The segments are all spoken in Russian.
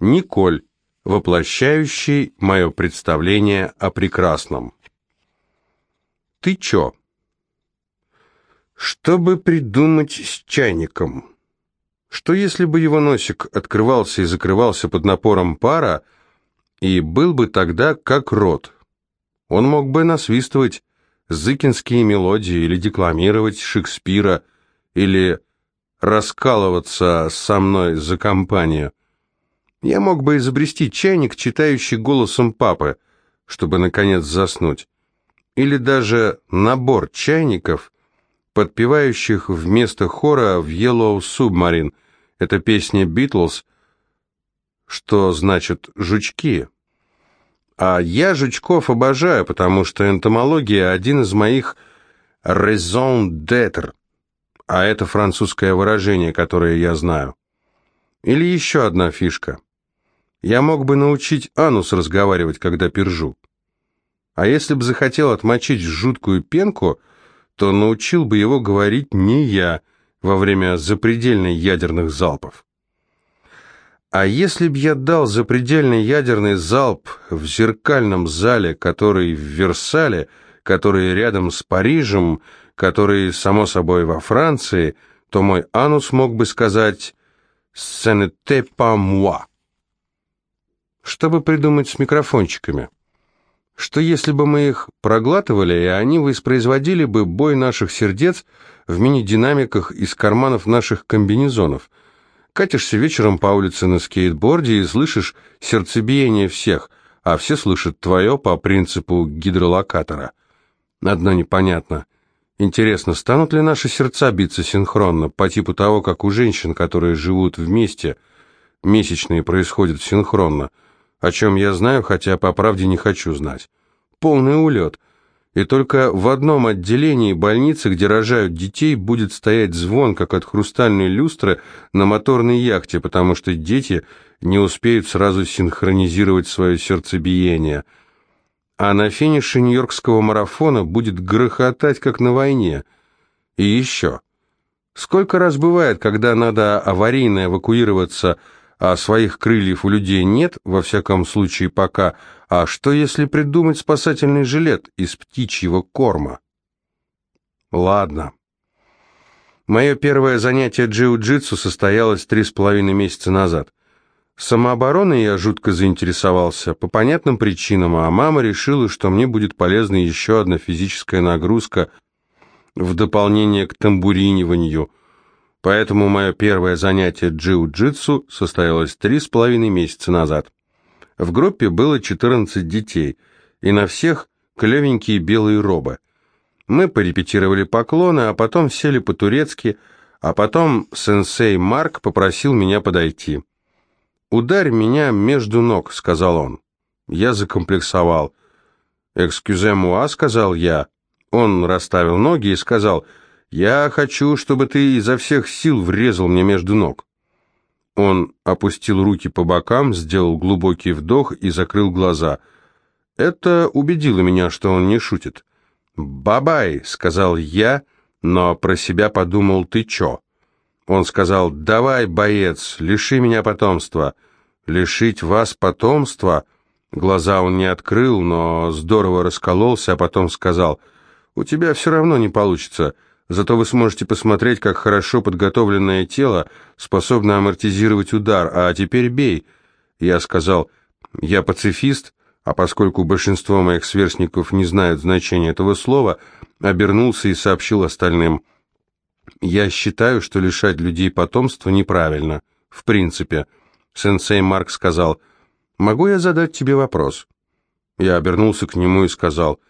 Николь, воплощающий мое представление о прекрасном. Ты чё? Чтобы придумать с чайником? Что если бы его носик открывался и закрывался под напором пара, и был бы тогда как рот? Он мог бы насвистывать зыкинские мелодии или декламировать Шекспира, или раскалываться со мной за компанию. Я мог бы изобрести чайник, читающий голосом папы, чтобы, наконец, заснуть. Или даже набор чайников, подпевающих вместо хора в Yellow Submarine. Это песня Битлз, что значит «жучки». А я жучков обожаю, потому что энтомология – один из моих raison d'être, а это французское выражение, которое я знаю. Или еще одна фишка. Я мог бы научить анус разговаривать, когда пержу. А если бы захотел отмочить жуткую пенку, то научил бы его говорить не я во время запредельной ядерных залпов. А если б я дал запредельный ядерный залп в зеркальном зале, который в Версале, который рядом с Парижем, который, само собой, во Франции, то мой анус мог бы сказать «Ce n'était pas moi». Чтобы придумать с микрофончиками? Что если бы мы их проглатывали, и они воспроизводили бы бой наших сердец в мини-динамиках из карманов наших комбинезонов? Катишься вечером по улице на скейтборде и слышишь сердцебиение всех, а все слышат твое по принципу гидролокатора. Одно непонятно. Интересно, станут ли наши сердца биться синхронно, по типу того, как у женщин, которые живут вместе, месячные происходят синхронно – о чем я знаю, хотя по правде не хочу знать. Полный улет. И только в одном отделении больницы, где рожают детей, будет стоять звон, как от хрустальной люстры на моторной яхте, потому что дети не успеют сразу синхронизировать свое сердцебиение. А на финише Нью-Йоркского марафона будет грохотать, как на войне. И еще. Сколько раз бывает, когда надо аварийно эвакуироваться а своих крыльев у людей нет, во всяком случае пока, а что если придумать спасательный жилет из птичьего корма? Ладно. Мое первое занятие джиу-джитсу состоялось три с половиной месяца назад. Самообороной я жутко заинтересовался, по понятным причинам, а мама решила, что мне будет полезна еще одна физическая нагрузка в дополнение к тамбуриниванию – Поэтому мое первое занятие джиу-джитсу состоялось три с половиной месяца назад. В группе было 14 детей, и на всех клевенькие белые робы. Мы порепетировали поклоны, а потом сели по-турецки, а потом сенсей Марк попросил меня подойти. «Ударь меня между ног», — сказал он. Я закомплексовал. «Экскюзе муа», — сказал я. Он расставил ноги и сказал — я хочу, чтобы ты изо всех сил врезал мне между ног. Он опустил руки по бокам, сделал глубокий вдох и закрыл глаза. Это убедило меня, что он не шутит. «Бабай», — сказал я, но про себя подумал, «ты чё?» Он сказал, «Давай, боец, лиши меня потомства». «Лишить вас потомства?» Глаза он не открыл, но здорово раскололся, а потом сказал, «У тебя все равно не получится». Зато вы сможете посмотреть, как хорошо подготовленное тело способно амортизировать удар. А теперь бей. Я сказал, я пацифист, а поскольку большинство моих сверстников не знают значения этого слова, обернулся и сообщил остальным. Я считаю, что лишать людей потомства неправильно. В принципе. Сенсей Марк сказал, могу я задать тебе вопрос? Я обернулся к нему и сказал,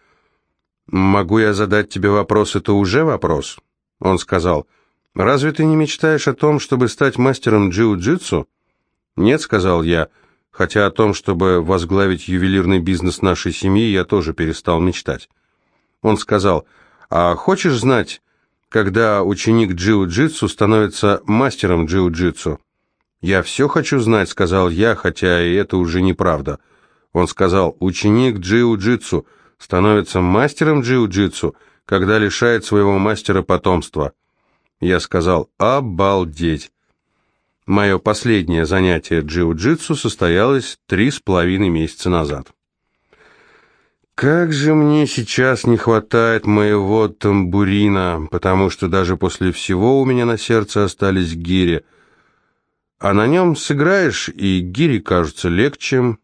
«Могу я задать тебе вопрос, это уже вопрос?» Он сказал, «Разве ты не мечтаешь о том, чтобы стать мастером джиу-джитсу?» «Нет», — сказал я, хотя о том, чтобы возглавить ювелирный бизнес нашей семьи, я тоже перестал мечтать. Он сказал, «А хочешь знать, когда ученик джиу-джитсу становится мастером джиу-джитсу?» «Я все хочу знать», — сказал я, хотя и это уже неправда. Он сказал, «Ученик джиу-джитсу», — становится мастером джиу-джитсу, когда лишает своего мастера потомства. Я сказал «Обалдеть!». Мое последнее занятие джиу-джитсу состоялось три с половиной месяца назад. Как же мне сейчас не хватает моего тамбурина, потому что даже после всего у меня на сердце остались гири. А на нем сыграешь, и гири кажутся легче.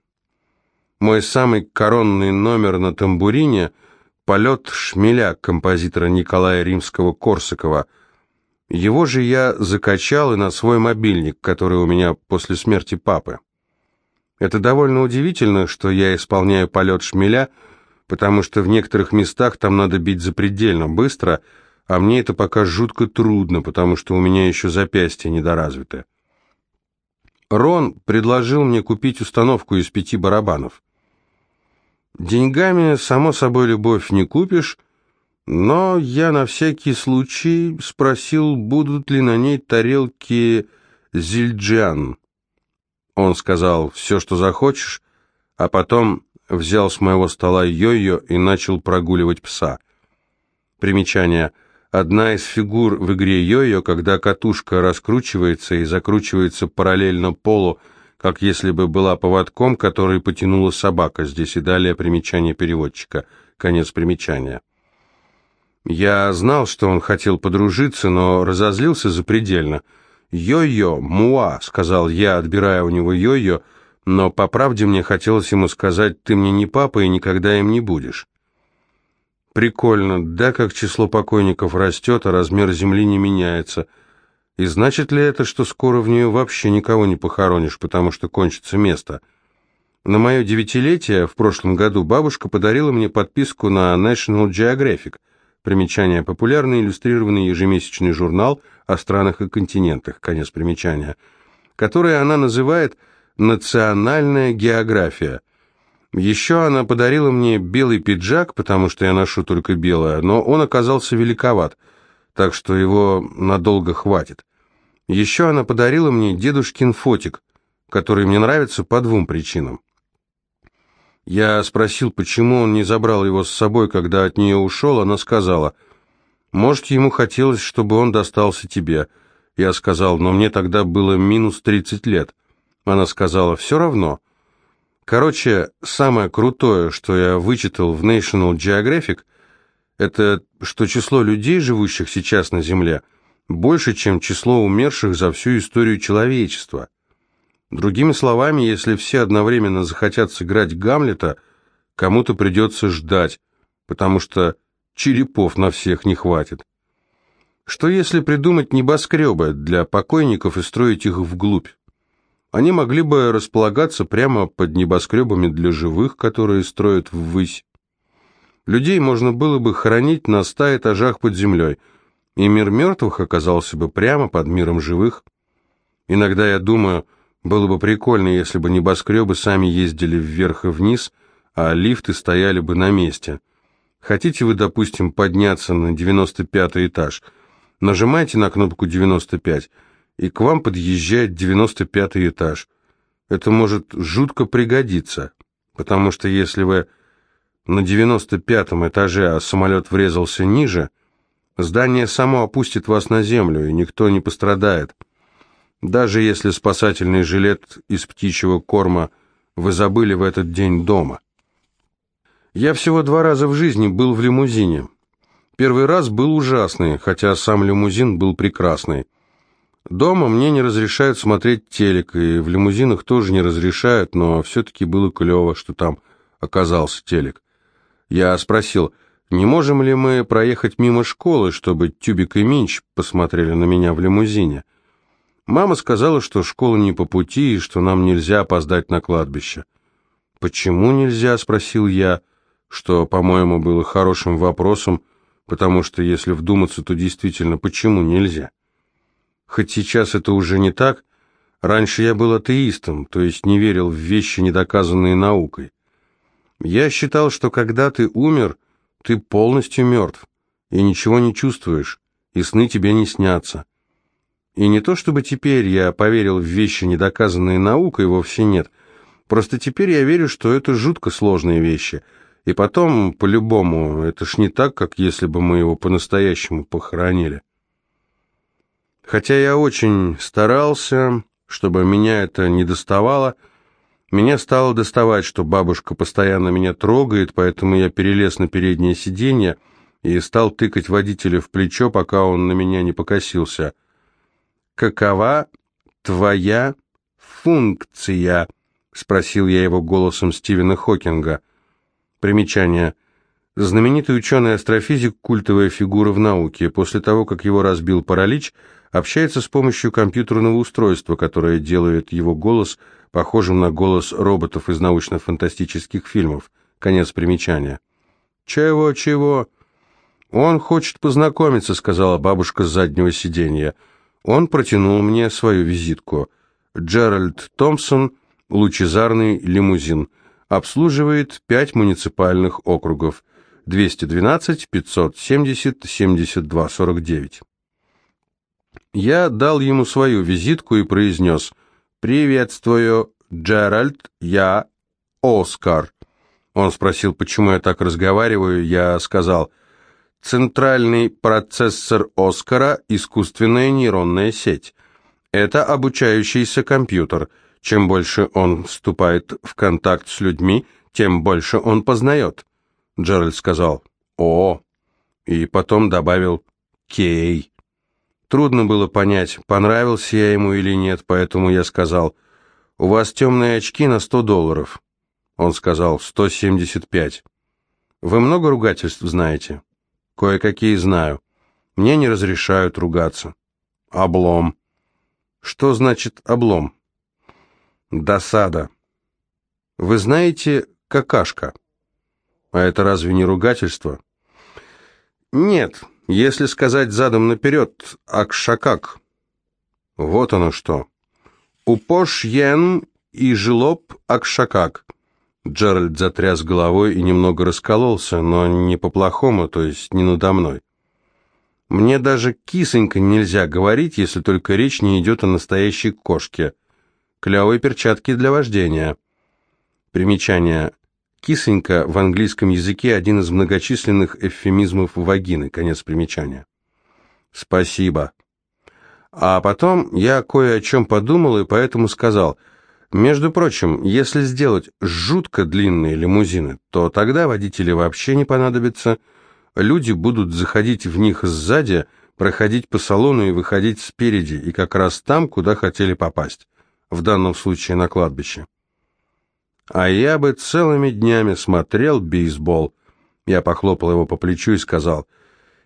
Мой самый коронный номер на тамбурине — полет шмеля композитора Николая Римского-Корсакова — его же я закачал и на свой мобильник, который у меня после смерти папы. Это довольно удивительно, что я исполняю полет шмеля, потому что в некоторых местах там надо бить запредельно быстро, а мне это пока жутко трудно, потому что у меня еще запястье недоразвито. Рон предложил мне купить установку из пяти барабанов. Деньгами, само собой, любовь не купишь, но я на всякий случай спросил, будут ли на ней тарелки зильджиан. Он сказал «все, что захочешь», а потом взял с моего стола йо-йо и начал прогуливать пса. Примечание. Одна из фигур в игре йо-йо, когда катушка раскручивается и закручивается параллельно полу, как если бы была поводком, который потянула собака. Здесь и далее примечание переводчика. Конец примечания. Я знал, что он хотел подружиться, но разозлился запредельно. «Йо-йо, муа», — сказал я, отбирая у него йо-йо, но по правде мне хотелось ему сказать, «ты мне не папа и никогда им не будешь». Прикольно, да, как число покойников растет, а размер земли не меняется. И значит ли это, что скоро в нее вообще никого не похоронишь, потому что кончится место? На мое девятилетие в прошлом году бабушка подарила мне подписку на National Geographic — Примечание. Популярный иллюстрированный ежемесячный журнал о странах и континентах. Конец примечания. Который она называет «Национальная география». Еще она подарила мне белый пиджак, потому что я ношу только белое, но он оказался великоват, так что его надолго хватит. Еще она подарила мне дедушкин фотик, который мне нравится по двум причинам. Я спросил, почему он не забрал его с собой, когда от нее ушел. Она сказала, может, ему хотелось, чтобы он достался тебе. Я сказал, но мне тогда было минус 30 лет. Она сказала, все равно. Короче, самое крутое, что я вычитал в National Geographic, это что число людей, живущих сейчас на Земле, больше, чем число умерших за всю историю человечества. Другими словами, если все одновременно захотят сыграть Гамлета, кому-то придется ждать, потому что черепов на всех не хватит. Что если придумать небоскребы для покойников и строить их вглубь? Они могли бы располагаться прямо под небоскребами для живых, которые строят ввысь. Людей можно было бы хоронить на ста этажах под землей, и мир мертвых оказался бы прямо под миром живых. Иногда я думаю, было бы прикольно, если бы небоскребы сами ездили вверх и вниз, а лифты стояли бы на месте. Хотите вы, допустим, подняться на 95 этаж? Нажимайте на кнопку 95, и к вам подъезжает 95 этаж. Это может жутко пригодиться, потому что если вы на 95 этаже, а самолет врезался ниже, здание само опустит вас на землю, и никто не пострадает. Даже если спасательный жилет из птичьего корма вы забыли в этот день дома. Я всего два раза в жизни был в лимузине. Первый раз был ужасный, хотя сам лимузин был прекрасный. Дома мне не разрешают смотреть телек, и в лимузинах тоже не разрешают, но все-таки было клево, что там оказался телек. Я спросил, не можем ли мы проехать мимо школы, чтобы Тюбик и Минч посмотрели на меня в лимузине. Мама сказала, что школа не по пути и что нам нельзя опоздать на кладбище. «Почему нельзя?» — спросил я, что, по-моему, было хорошим вопросом, потому что, если вдуматься, то действительно, почему нельзя? Хоть сейчас это уже не так, раньше я был атеистом, то есть не верил в вещи, недоказанные наукой. Я считал, что когда ты умер, ты полностью мертв, и ничего не чувствуешь, и сны тебе не снятся. И не то чтобы теперь я поверил в вещи, недоказанные наукой, вовсе нет. Просто теперь я верю, что это жутко сложные вещи. И потом, по-любому, это ж не так, как если бы мы его по-настоящему похоронили. Хотя я очень старался, Чтобы меня это не доставало, меня стало доставать, что бабушка постоянно меня трогает, поэтому я перелез на переднее сиденье и стал тыкать водителя в плечо, пока он на меня не покосился. «Какова твоя функция?» — спросил я его голосом Стивена Хокинга. Примечание. Знаменитый ученый-астрофизик, культовая фигура в науке. После того, как его разбил паралич, общается с помощью компьютерного устройства, которое делает его голос похожим на голос роботов из научно-фантастических фильмов. Конец примечания. «Чего-чего?» «Он хочет познакомиться», — сказала бабушка с заднего сиденья. Он протянул мне свою визитку. Джеральд Томпсон, лучезарный лимузин. Обслуживает пять муниципальных округов. 212, 570, 72, 49. Я дал ему свою визитку и произнес «Приветствую, Джеральд, я Оскар». Он спросил, почему я так разговариваю, я сказал. Центральный процессор Оскара – искусственная нейронная сеть. Это обучающийся компьютер. Чем больше он вступает в контакт с людьми, тем больше он познает. Джеральд сказал «О», и потом добавил «Кей». Трудно было понять, понравился я ему или нет, поэтому я сказал «У вас темные очки на 100 долларов». Он сказал «175». «Вы много ругательств знаете?» Кое-какие знаю. Мне не разрешают ругаться. Облом. Что значит облом? Досада. Вы знаете какашка? А это разве не ругательство? Нет, если сказать задом наперед, акшакак. Вот оно что. Упош йен и жилоп акшакак. Джеральд затряс головой и немного раскололся, но не по-плохому, то есть не надо мной. Мне даже кисонька нельзя говорить, если только речь не идет о настоящей кошке. Клевые перчатки для вождения. Примечание. Кисонька в английском языке один из многочисленных эвфемизмов вагины. Конец примечания. Спасибо. А потом я кое о чем подумал и поэтому сказал – между прочим, если сделать жутко длинные лимузины, то тогда водители вообще не понадобятся. Люди будут заходить в них сзади, проходить по салону и выходить спереди, и как раз там, куда хотели попасть. В данном случае на кладбище. А я бы целыми днями смотрел бейсбол. Я похлопал его по плечу и сказал,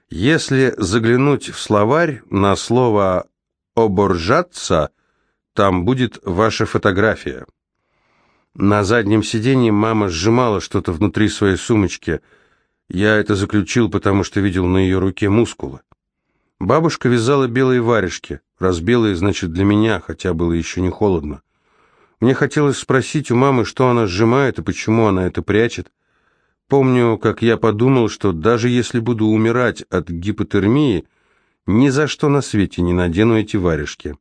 если заглянуть в словарь на слово «оборжаться», там будет ваша фотография». На заднем сиденье мама сжимала что-то внутри своей сумочки. Я это заключил, потому что видел на ее руке мускулы. Бабушка вязала белые варежки. Раз белые, значит, для меня, хотя было еще не холодно. Мне хотелось спросить у мамы, что она сжимает и почему она это прячет. Помню, как я подумал, что даже если буду умирать от гипотермии, ни за что на свете не надену эти варежки.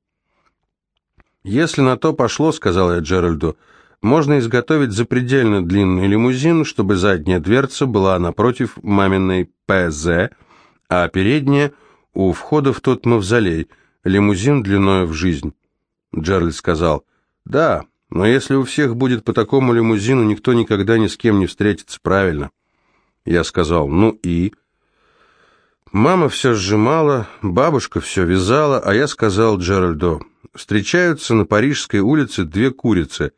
«Если на то пошло, — сказал я Джеральду, — можно изготовить запредельно длинный лимузин, чтобы задняя дверца была напротив маминой ПЗ, а передняя — у входа в тот мавзолей, лимузин длиною в жизнь». Джеральд сказал, «Да, но если у всех будет по такому лимузину, никто никогда ни с кем не встретится, правильно?» Я сказал, «Ну и...» Мама все сжимала, бабушка все вязала, а я сказал Джеральду, встречаются на Парижской улице две курицы.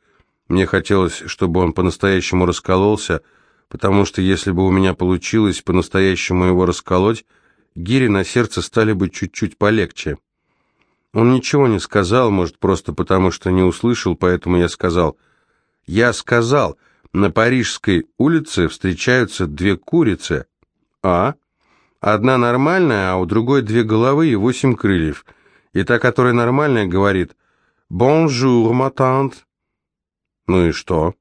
Мне хотелось, чтобы он по-настоящему раскололся, потому что если бы у меня получилось по-настоящему его расколоть, гири на сердце стали бы чуть-чуть полегче. Он ничего не сказал, может, просто потому что не услышал, поэтому я сказал. Я сказал, на Парижской улице встречаются две курицы. А? Одна нормальная, а у другой две головы и восемь крыльев – и та, которая нормальная, говорит «Bonjour, ma tante». Ну и что?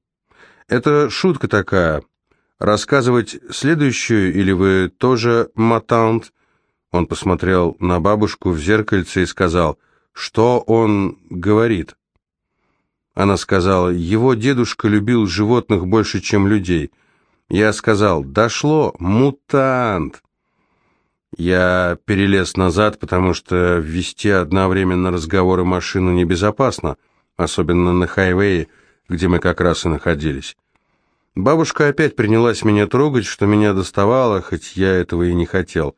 Это шутка такая. Рассказывать следующую или вы тоже матант? Он посмотрел на бабушку в зеркальце и сказал «Что он говорит?» Она сказала «Его дедушка любил животных больше, чем людей». Я сказал «Дошло, мутант». Я перелез назад, потому что вести одновременно разговоры машину небезопасно, особенно на хайвее, где мы как раз и находились. Бабушка опять принялась меня трогать, что меня доставало, хоть я этого и не хотел.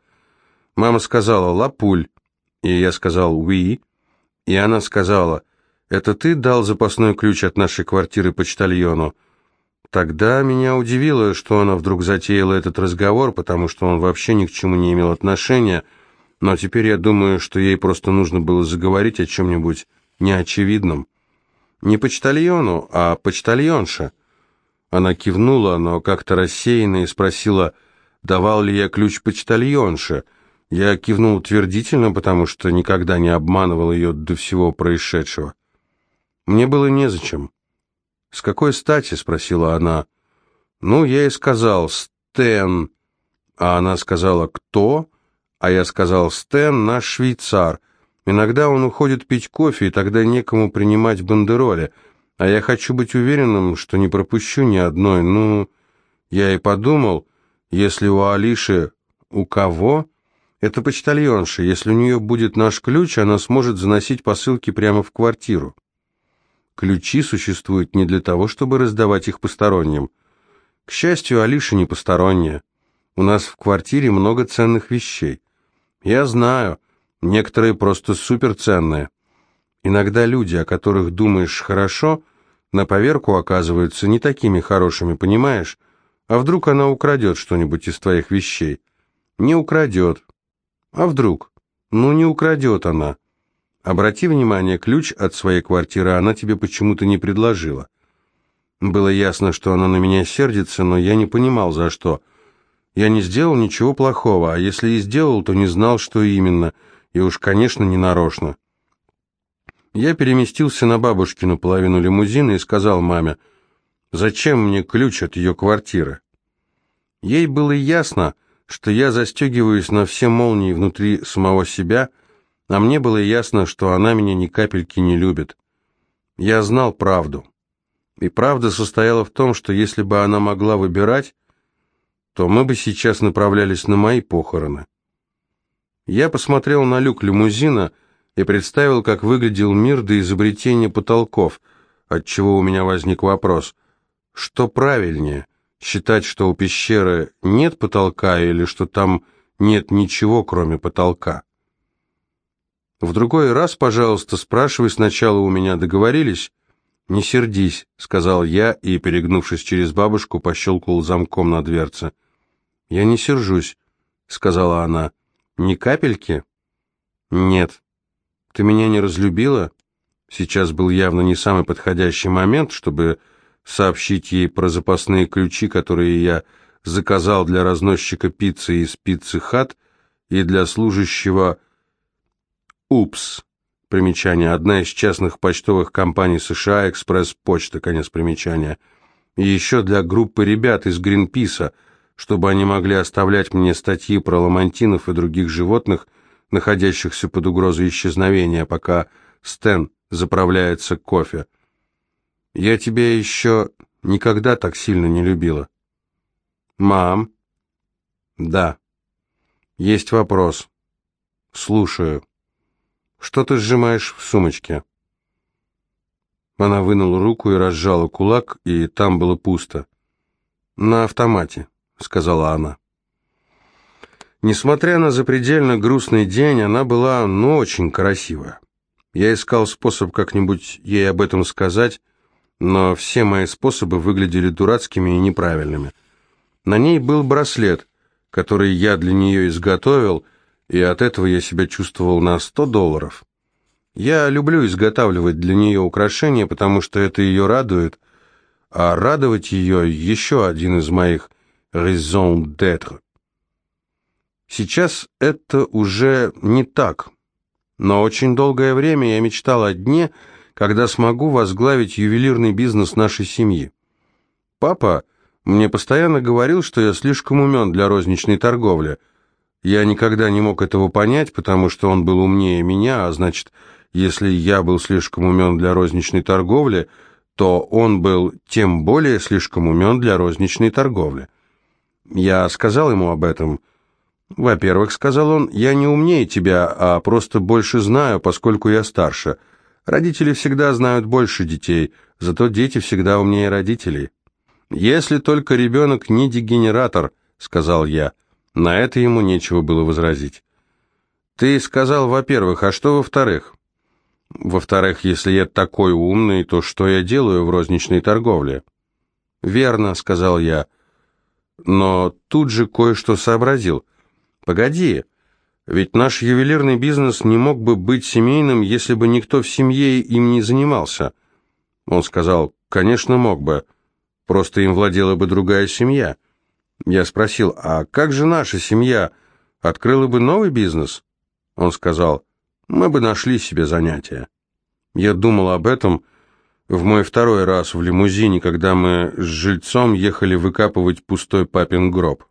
Мама сказала «Лапуль», и я сказал «Уи», и она сказала «Это ты дал запасной ключ от нашей квартиры почтальону?» Тогда меня удивило, что она вдруг затеяла этот разговор, потому что он вообще ни к чему не имел отношения, но теперь я думаю, что ей просто нужно было заговорить о чем-нибудь неочевидном. Не почтальону, а почтальонша. Она кивнула, но как-то рассеянно и спросила, давал ли я ключ почтальонше. Я кивнул утвердительно, потому что никогда не обманывал ее до всего происшедшего. Мне было незачем. «С какой стати?» — спросила она. «Ну, я и сказал, Стэн». А она сказала, «Кто?» А я сказал, «Стэн, наш швейцар. Иногда он уходит пить кофе, и тогда некому принимать бандероли. А я хочу быть уверенным, что не пропущу ни одной. Ну, я и подумал, если у Алиши... У кого?» «Это почтальонша. Если у нее будет наш ключ, она сможет заносить посылки прямо в квартиру». Ключи существуют не для того, чтобы раздавать их посторонним. К счастью, Алиша не посторонняя. У нас в квартире много ценных вещей. Я знаю, некоторые просто суперценные. Иногда люди, о которых думаешь хорошо, на поверку оказываются не такими хорошими, понимаешь? А вдруг она украдет что-нибудь из твоих вещей? Не украдет. А вдруг? Ну, не украдет она. Обрати внимание, ключ от своей квартиры она тебе почему-то не предложила. Было ясно, что она на меня сердится, но я не понимал, за что. Я не сделал ничего плохого, а если и сделал, то не знал, что именно, и уж, конечно, не нарочно. Я переместился на бабушкину половину лимузина и сказал маме, «Зачем мне ключ от ее квартиры?» Ей было ясно, что я застегиваюсь на все молнии внутри самого себя – а мне было ясно, что она меня ни капельки не любит. Я знал правду. И правда состояла в том, что если бы она могла выбирать, то мы бы сейчас направлялись на мои похороны. Я посмотрел на люк лимузина и представил, как выглядел мир до изобретения потолков, отчего у меня возник вопрос, что правильнее, считать, что у пещеры нет потолка или что там нет ничего, кроме потолка? В другой раз, пожалуйста, спрашивай сначала у меня, договорились? Не сердись, сказал я и, перегнувшись через бабушку, пощелкал замком на дверце. Я не сержусь, сказала она. Ни капельки? Нет. Ты меня не разлюбила? Сейчас был явно не самый подходящий момент, чтобы сообщить ей про запасные ключи, которые я заказал для разносчика пиццы из пиццы Хат и для служащего УПС. Примечание. Одна из частных почтовых компаний США, экспресс-почта, конец примечания. И еще для группы ребят из Гринписа, чтобы они могли оставлять мне статьи про ламантинов и других животных, находящихся под угрозой исчезновения, пока Стэн заправляется кофе. Я тебя еще никогда так сильно не любила. Мам? Да. Есть вопрос. Слушаю. Что ты сжимаешь в сумочке?» Она вынула руку и разжала кулак, и там было пусто. «На автомате», — сказала она. Несмотря на запредельно грустный день, она была, ну, очень красивая. Я искал способ как-нибудь ей об этом сказать, но все мои способы выглядели дурацкими и неправильными. На ней был браслет, который я для нее изготовил, и от этого я себя чувствовал на 100 долларов. Я люблю изготавливать для нее украшения, потому что это ее радует, а радовать ее еще один из моих raison d'être. Сейчас это уже не так, но очень долгое время я мечтал о дне, когда смогу возглавить ювелирный бизнес нашей семьи. Папа мне постоянно говорил, что я слишком умен для розничной торговли – я никогда не мог этого понять, потому что он был умнее меня, а значит, если я был слишком умен для розничной торговли, то он был тем более слишком умен для розничной торговли. Я сказал ему об этом, «Во-первых, — сказал он, — я не умнее тебя, а просто больше знаю, поскольку я старше. Родители всегда знают больше детей, зато дети всегда умнее родителей». «Если только ребенок не дегенератор», — сказал я. На это ему нечего было возразить. «Ты сказал, во-первых, а что во-вторых?» «Во-вторых, если я такой умный, то что я делаю в розничной торговле?» «Верно», — сказал я. Но тут же кое-что сообразил. «Погоди, ведь наш ювелирный бизнес не мог бы быть семейным, если бы никто в семье им не занимался». Он сказал, «Конечно, мог бы». Просто им владела бы другая семья. Я спросил, а как же наша семья? Открыла бы новый бизнес? Он сказал, мы бы нашли себе занятие. Я думал об этом в мой второй раз в лимузине, когда мы с жильцом ехали выкапывать пустой папин гроб.